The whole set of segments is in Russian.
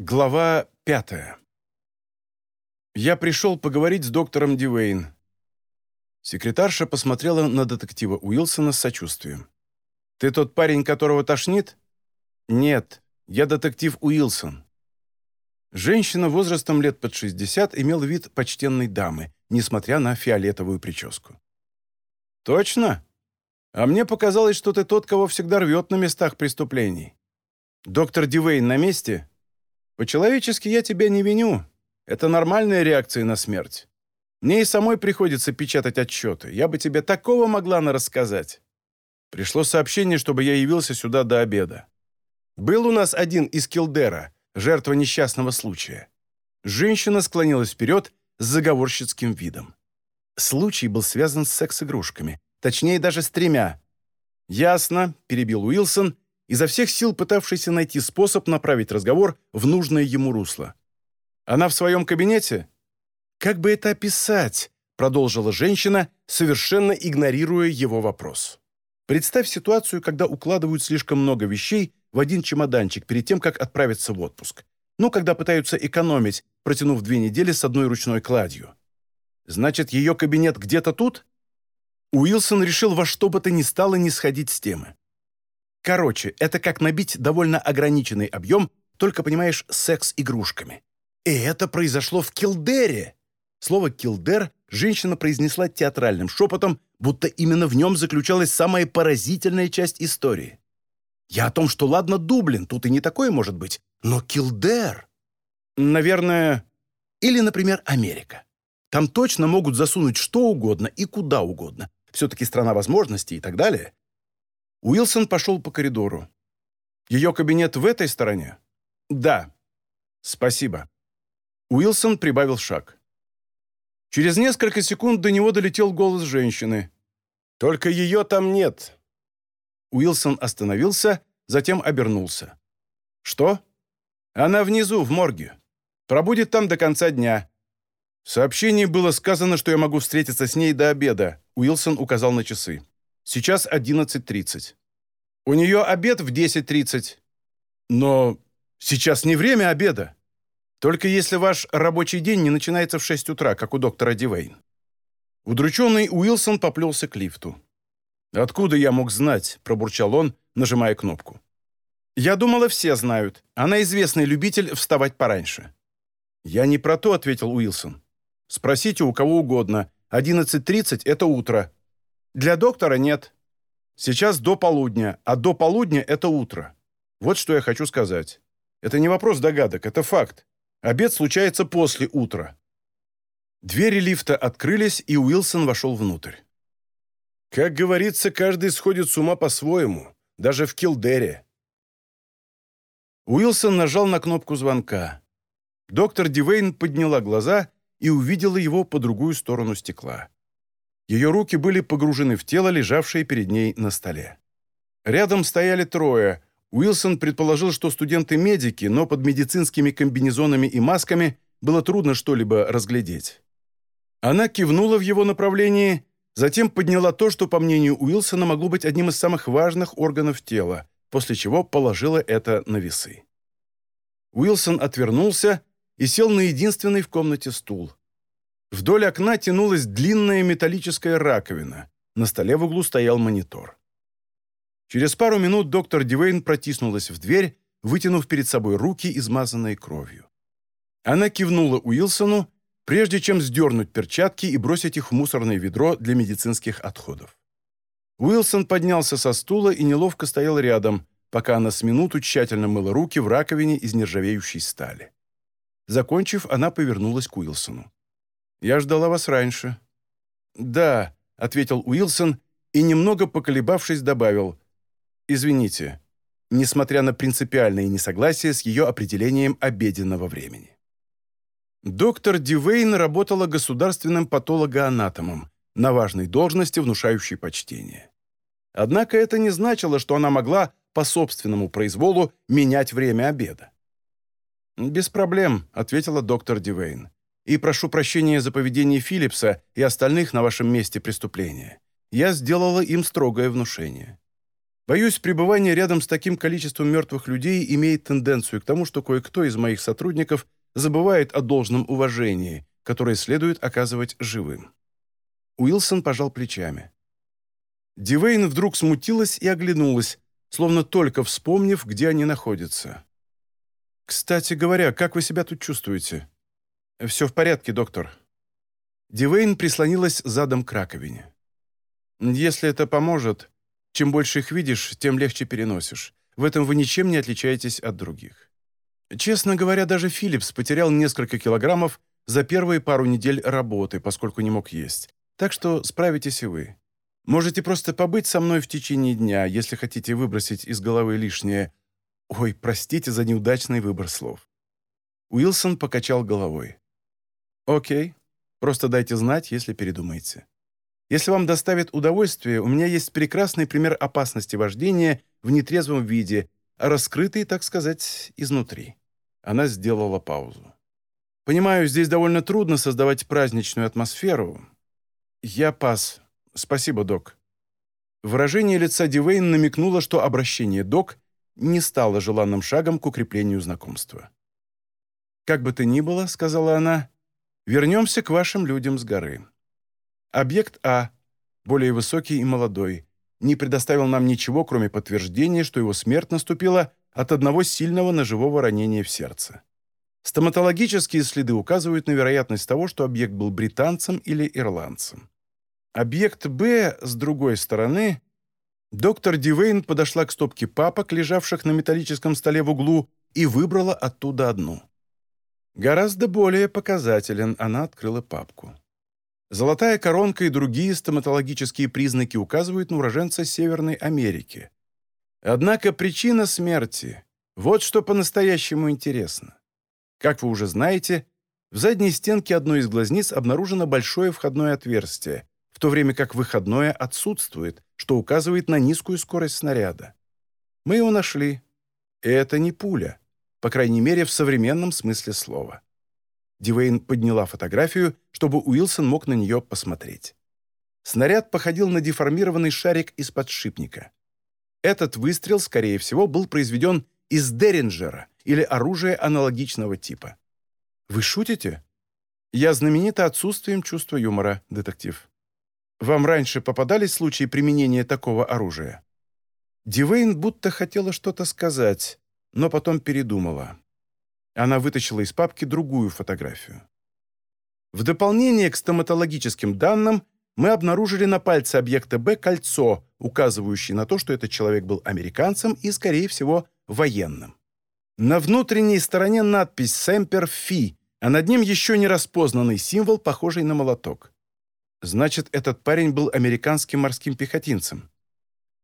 Глава пятая. Я пришел поговорить с доктором Дивейн. Секретарша посмотрела на детектива Уилсона с сочувствием. «Ты тот парень, которого тошнит?» «Нет, я детектив Уилсон». Женщина возрастом лет под 60 имела вид почтенной дамы, несмотря на фиолетовую прическу. «Точно? А мне показалось, что ты тот, кого всегда рвет на местах преступлений. Доктор Дивейн на месте?» По-человечески я тебя не виню. Это нормальная реакция на смерть. Мне и самой приходится печатать отчеты. Я бы тебе такого могла нарассказать. Пришло сообщение, чтобы я явился сюда до обеда. Был у нас один из Килдера, жертва несчастного случая. Женщина склонилась вперед с заговорщицким видом. Случай был связан с секс-игрушками. Точнее, даже с тремя. «Ясно», — перебил Уилсон изо всех сил пытавшийся найти способ направить разговор в нужное ему русло. «Она в своем кабинете?» «Как бы это описать?» — продолжила женщина, совершенно игнорируя его вопрос. «Представь ситуацию, когда укладывают слишком много вещей в один чемоданчик перед тем, как отправиться в отпуск. Ну, когда пытаются экономить, протянув две недели с одной ручной кладью. Значит, ее кабинет где-то тут?» Уилсон решил во что бы то ни стало не сходить с темы. Короче, это как набить довольно ограниченный объем, только, понимаешь, секс-игрушками. И это произошло в Килдере. Слово «килдер» женщина произнесла театральным шепотом, будто именно в нем заключалась самая поразительная часть истории. Я о том, что ладно, Дублин, тут и не такое может быть, но Килдер... Наверное... Или, например, Америка. Там точно могут засунуть что угодно и куда угодно. Все-таки страна возможностей и так далее. Уилсон пошел по коридору. «Ее кабинет в этой стороне?» «Да». «Спасибо». Уилсон прибавил шаг. Через несколько секунд до него долетел голос женщины. «Только ее там нет». Уилсон остановился, затем обернулся. «Что?» «Она внизу, в морге. Пробудет там до конца дня». В сообщении было сказано, что я могу встретиться с ней до обеда. Уилсон указал на часы. Сейчас 11.30. У нее обед в 10.30. Но сейчас не время обеда. Только если ваш рабочий день не начинается в 6 утра, как у доктора Дивейн. Удрученный Уилсон поплелся к лифту. «Откуда я мог знать?» – пробурчал он, нажимая кнопку. «Я думала, все знают. Она известный любитель вставать пораньше». «Я не про то», – ответил Уилсон. «Спросите у кого угодно. 11.30 – это утро. Для доктора нет. Сейчас до полудня, а до полудня – это утро. Вот что я хочу сказать. Это не вопрос догадок, это факт. Обед случается после утра. Двери лифта открылись, и Уилсон вошел внутрь. Как говорится, каждый сходит с ума по-своему, даже в Килдере. Уилсон нажал на кнопку звонка. Доктор Дивейн подняла глаза и увидела его по другую сторону стекла. Ее руки были погружены в тело, лежавшее перед ней на столе. Рядом стояли трое. Уилсон предположил, что студенты-медики, но под медицинскими комбинезонами и масками было трудно что-либо разглядеть. Она кивнула в его направлении, затем подняла то, что, по мнению Уилсона, могло быть одним из самых важных органов тела, после чего положила это на весы. Уилсон отвернулся и сел на единственный в комнате стул. Вдоль окна тянулась длинная металлическая раковина. На столе в углу стоял монитор. Через пару минут доктор Дивейн протиснулась в дверь, вытянув перед собой руки, измазанные кровью. Она кивнула Уилсону, прежде чем сдернуть перчатки и бросить их в мусорное ведро для медицинских отходов. Уилсон поднялся со стула и неловко стоял рядом, пока она с минуту тщательно мыла руки в раковине из нержавеющей стали. Закончив, она повернулась к Уилсону. Я ждала вас раньше». «Да», — ответил Уилсон и, немного поколебавшись, добавил. «Извините, несмотря на принципиальное несогласие с ее определением обеденного времени». Доктор Дивейн работала государственным патологоанатомом на важной должности, внушающей почтение. Однако это не значило, что она могла по собственному произволу менять время обеда. «Без проблем», — ответила доктор Дивейн и прошу прощения за поведение Филлипса и остальных на вашем месте преступления. Я сделала им строгое внушение». Боюсь, пребывание рядом с таким количеством мертвых людей имеет тенденцию к тому, что кое-кто из моих сотрудников забывает о должном уважении, которое следует оказывать живым. Уилсон пожал плечами. Дивейн вдруг смутилась и оглянулась, словно только вспомнив, где они находятся. «Кстати говоря, как вы себя тут чувствуете?» «Все в порядке, доктор». Дивейн прислонилась задом к раковине. «Если это поможет, чем больше их видишь, тем легче переносишь. В этом вы ничем не отличаетесь от других. Честно говоря, даже Филлипс потерял несколько килограммов за первые пару недель работы, поскольку не мог есть. Так что справитесь и вы. Можете просто побыть со мной в течение дня, если хотите выбросить из головы лишнее. Ой, простите за неудачный выбор слов. Уилсон покачал головой. «Окей, просто дайте знать, если передумаете. Если вам доставит удовольствие, у меня есть прекрасный пример опасности вождения в нетрезвом виде, раскрытый, так сказать, изнутри». Она сделала паузу. «Понимаю, здесь довольно трудно создавать праздничную атмосферу. Я пас. Спасибо, док». Выражение лица Дивейн намекнуло, что обращение «док» не стало желанным шагом к укреплению знакомства. «Как бы то ни было», — сказала она, — «вернемся к вашим людям с горы. Объект А, более высокий и молодой, не предоставил нам ничего, кроме подтверждения, что его смерть наступила от одного сильного ножевого ранения в сердце. Стоматологические следы указывают на вероятность того, что объект был британцем или ирландцем. Объект Б, с другой стороны, доктор Дивейн подошла к стопке папок, лежавших на металлическом столе в углу, и выбрала оттуда одну. Гораздо более показателен, она открыла папку. Золотая коронка и другие стоматологические признаки указывают на уроженца Северной Америки. Однако причина смерти – вот что по-настоящему интересно. Как вы уже знаете, в задней стенке одной из глазниц обнаружено большое входное отверстие, в то время как выходное отсутствует, что указывает на низкую скорость снаряда. Мы его нашли. это не пуля, по крайней мере, в современном смысле слова. Дивейн подняла фотографию, чтобы Уилсон мог на нее посмотреть. Снаряд походил на деформированный шарик из подшипника. Этот выстрел, скорее всего, был произведен из Деринджера или оружия аналогичного типа. «Вы шутите?» «Я знаменита отсутствием чувства юмора, детектив. Вам раньше попадались случаи применения такого оружия?» Дивейн будто хотела что-то сказать, но потом передумала. Она вытащила из папки другую фотографию. В дополнение к стоматологическим данным мы обнаружили на пальце объекта Б кольцо, указывающее на то, что этот человек был американцем и, скорее всего, военным. На внутренней стороне надпись «Семпер Фи», а над ним еще не распознанный символ, похожий на молоток. Значит, этот парень был американским морским пехотинцем.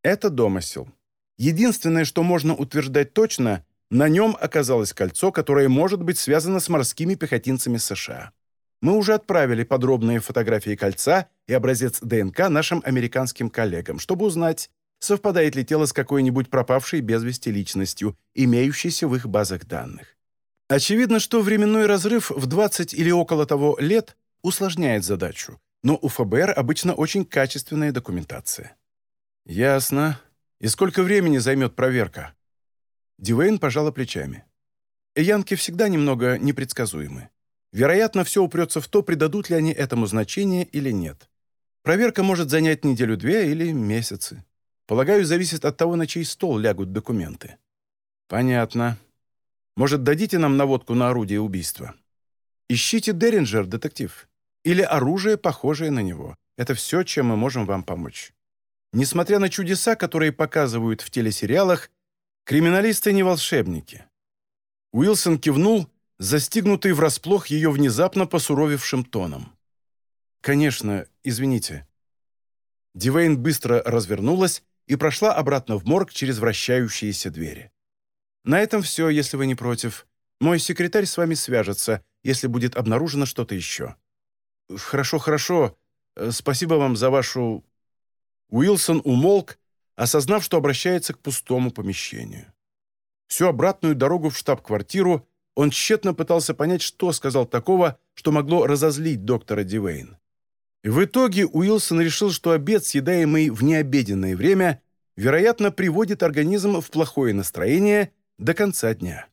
Это домысел. Единственное, что можно утверждать точно, на нем оказалось кольцо, которое может быть связано с морскими пехотинцами США. Мы уже отправили подробные фотографии кольца и образец ДНК нашим американским коллегам, чтобы узнать, совпадает ли тело с какой-нибудь пропавшей без вести личностью, имеющейся в их базах данных. Очевидно, что временной разрыв в 20 или около того лет усложняет задачу, но у ФБР обычно очень качественная документация. Ясно. И сколько времени займет проверка? Дивейн пожала плечами. Янки всегда немного непредсказуемы. Вероятно, все упрется в то, придадут ли они этому значение или нет. Проверка может занять неделю-две или месяцы. Полагаю, зависит от того, на чей стол лягут документы. Понятно. Может, дадите нам наводку на орудие убийства? Ищите Деринджер, детектив. Или оружие, похожее на него. Это все, чем мы можем вам помочь. Несмотря на чудеса, которые показывают в телесериалах, Криминалисты не волшебники. Уилсон кивнул, застигнутый врасплох ее внезапно посуровевшим тоном. «Конечно, извините». Дивейн быстро развернулась и прошла обратно в морг через вращающиеся двери. «На этом все, если вы не против. Мой секретарь с вами свяжется, если будет обнаружено что-то еще». «Хорошо, хорошо. Спасибо вам за вашу...» Уилсон умолк, осознав, что обращается к пустому помещению. Всю обратную дорогу в штаб-квартиру он тщетно пытался понять, что сказал такого, что могло разозлить доктора Дивейн. В итоге Уилсон решил, что обед, съедаемый в необеденное время, вероятно, приводит организм в плохое настроение до конца дня.